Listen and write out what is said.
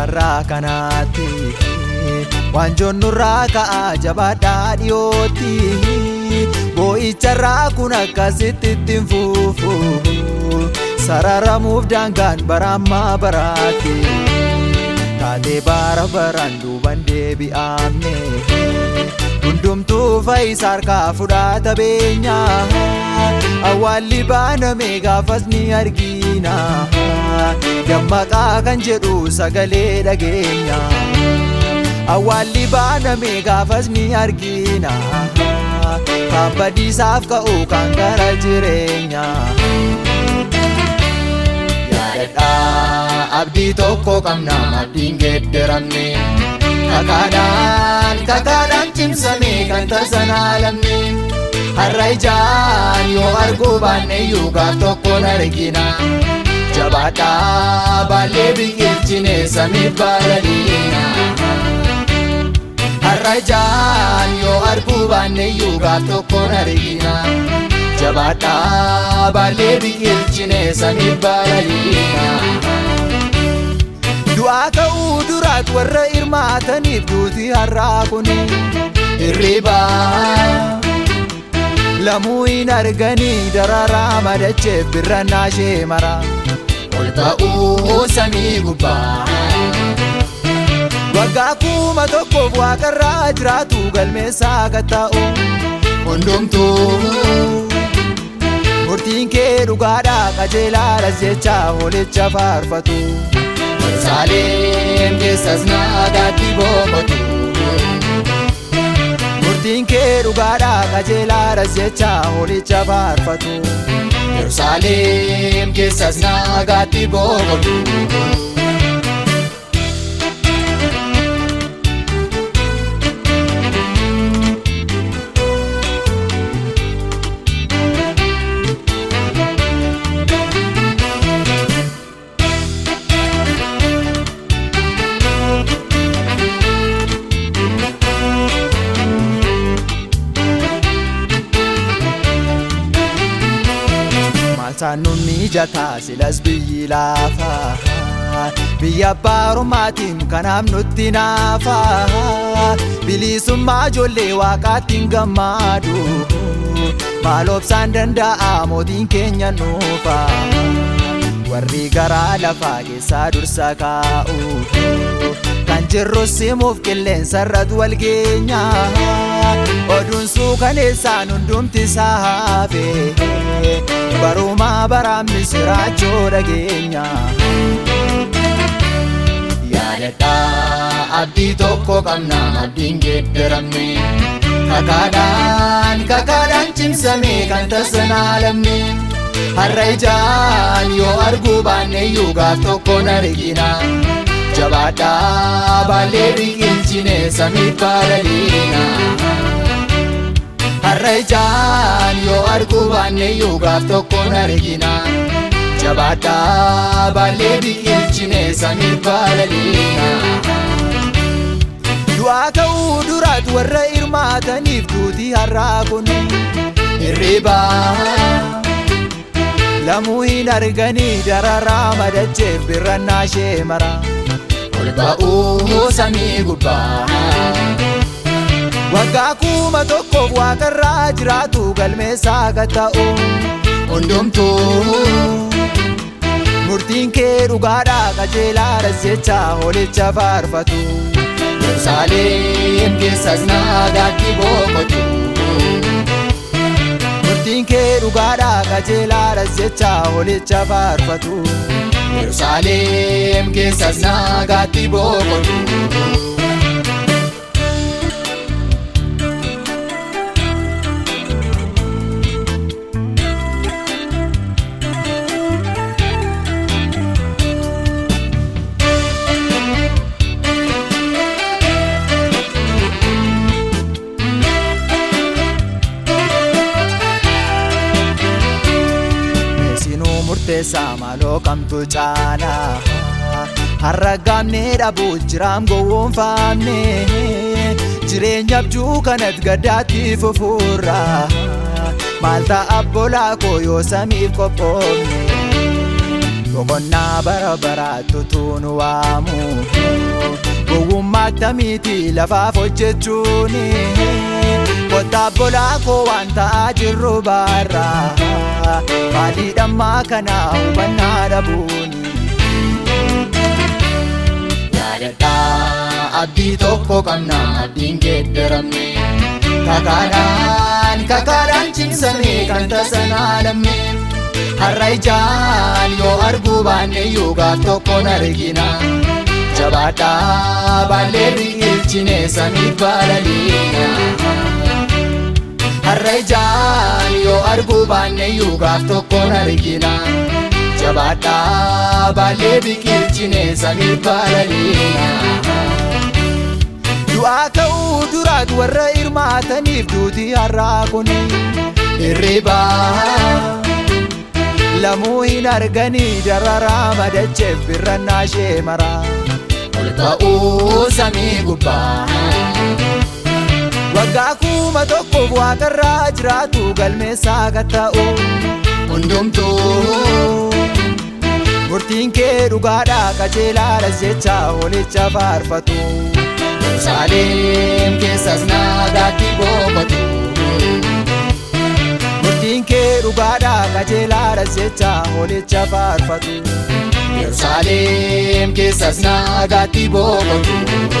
makarraa kanaatti waanjoon nurraa ka'aa jabaadhaa dhiyootti boo'icharraa kun akkasitti ittiin fuufu. Sararamuuf daangaan baraammaa baraatti taatee bara baraan duuban deebi'amne hundumtuu faayisaa harkaa fudhata beenyaa awwaalli baaname gaafas ni argina. Dammaqaa kan jedhu sagalee dhageenya awwaalli baaname gaafas ni argina. Kan badiisaaf ka'u kan gara jireenya yaadadhaa abdii tokko qabna abdiin geeddaramne kakaadhaan kakaadhaan cimsame kan tasan aalamne har'a ijaan yoo arguu baanne iyyuu gaaf tokkoon argina jabaadhaa baallee biqilchine samiif balaliina har'a ijaan yoo arguu baanne iyyuu gaaf tokkoon argina jabaadhaa baallee biqilchine samiif balaliina. Duraat warra hirmaataniif duuti har'aa kuni. Hirribaa lamuu hin arganii dararaa madacheef birrannaa ishee mara. Ol ba'uu samii gubbaa. Waggaa kuma tokkoof waaqarraa jiraatu galmeessaa akka ta'u hundumtuu. Murtiin kee dhugaadhaa qajeelaadhas jecha hoolicha faarfatu. Yerusaalem keessas naagaatti boqotu. Murtiin kee dhugaadhaa qajeelaadhas jecha hoolicha faarfatu. Yerusaalem keessas naagaatti boqotu. Saannuun mijataa silas biyyi laafaa biyya abbaa oromaatiin kanaaf nutti naafaa bilisummaa ijoollee waaqaattiin gammaadu maal obsaan danda'a mootiin keenya nuufa warri garaa lafaa keessaa dursa kaa'u kan jirru simuuf qilleensa irratti suukaneessaan hundumti isaa hafe barumaa baraan misiraachoo dhageenya. Yaadadhaa abdii tokko qabna abdiin geeddaramne kakaadhaan kakaadhaan cimsame kan tasan aalamne har'a ijaan yoo arguu baanne iyyuu gaaf tokkoon argina. jabaadhaa baallee biqilchine samiif balaliina har'a ijaan yoo arguu baanne iyyuu gaaf tokkoon argina jabaadhaa baallee biqilchine samiif balaliina. Du'aa ka'uu duraat warra hirmaataniif duuti har'aa kun hirribaa. lamuu hin arganii dararaa madacheef birrannaa ishee mara ol ba'uu samii gubbaa waggaa kuma tokkoof waaqarraa jiraatu galmeessaa akka ta'u hundumtuu murtiin kee dhugaadhaa qajeelaadhas jecha hoolicha faarfatu Yerusaalem keessas naagaatti boqotu. Murtiin kee dhugaadhaa qajeelaadhas jecha hoolicha faarfatu. Yerusaalem keessas naagaatti boqotu. Murteessaa maaloo kamtu caalaa har'a gaamnee dhabuu jiraam gowwoomfaamne jireenya abjuu kanat gaddaatti fufuurra maal ta'a abbolaa koo yoo samiif qophoofne boqonnaa bara baraattutu nu waamu gowwummaa akkamiiti lafaaf hojjechuun kottaa bolaa koo waan ta'aa jirru baarraa maalii dhammaa kana hubannaa dhabuun abdii tokko qabna abdiin geeddaramne kakaadhaan kakaadhaan cimsame kan tasanaa lamme har'a ijaan yoo arguu baanne iyyuu gaaf tokkoon argina jabaadhaa baallee biqilchine samiif balaliina har'a ijaan yoo arguu baanne iyyuu gaaf tokkoon argina jabaadhaa baallee biqilchine samiif balaliina. du'aa ka'uu duraat warra hirmaataniif duuti har'aa kun hirribaa lamuu hin arganii dararaa madacheef birrannaa ishee maraa ol ba'uu samii gubbaa waggaa kuma tokkoof waaqarraa jiraatu galmeessaa gatta'u hundumtuu murtiin kee dhugaadhaa qajeelaalas jecha olicha faarfatu. Yerusaalem keessas nagaatti boqotu. Murtiin kee dhugaadhaa qajeelaadhas jecha olicha faarfatu. Yerusaalem keessas nagaatti boqotu.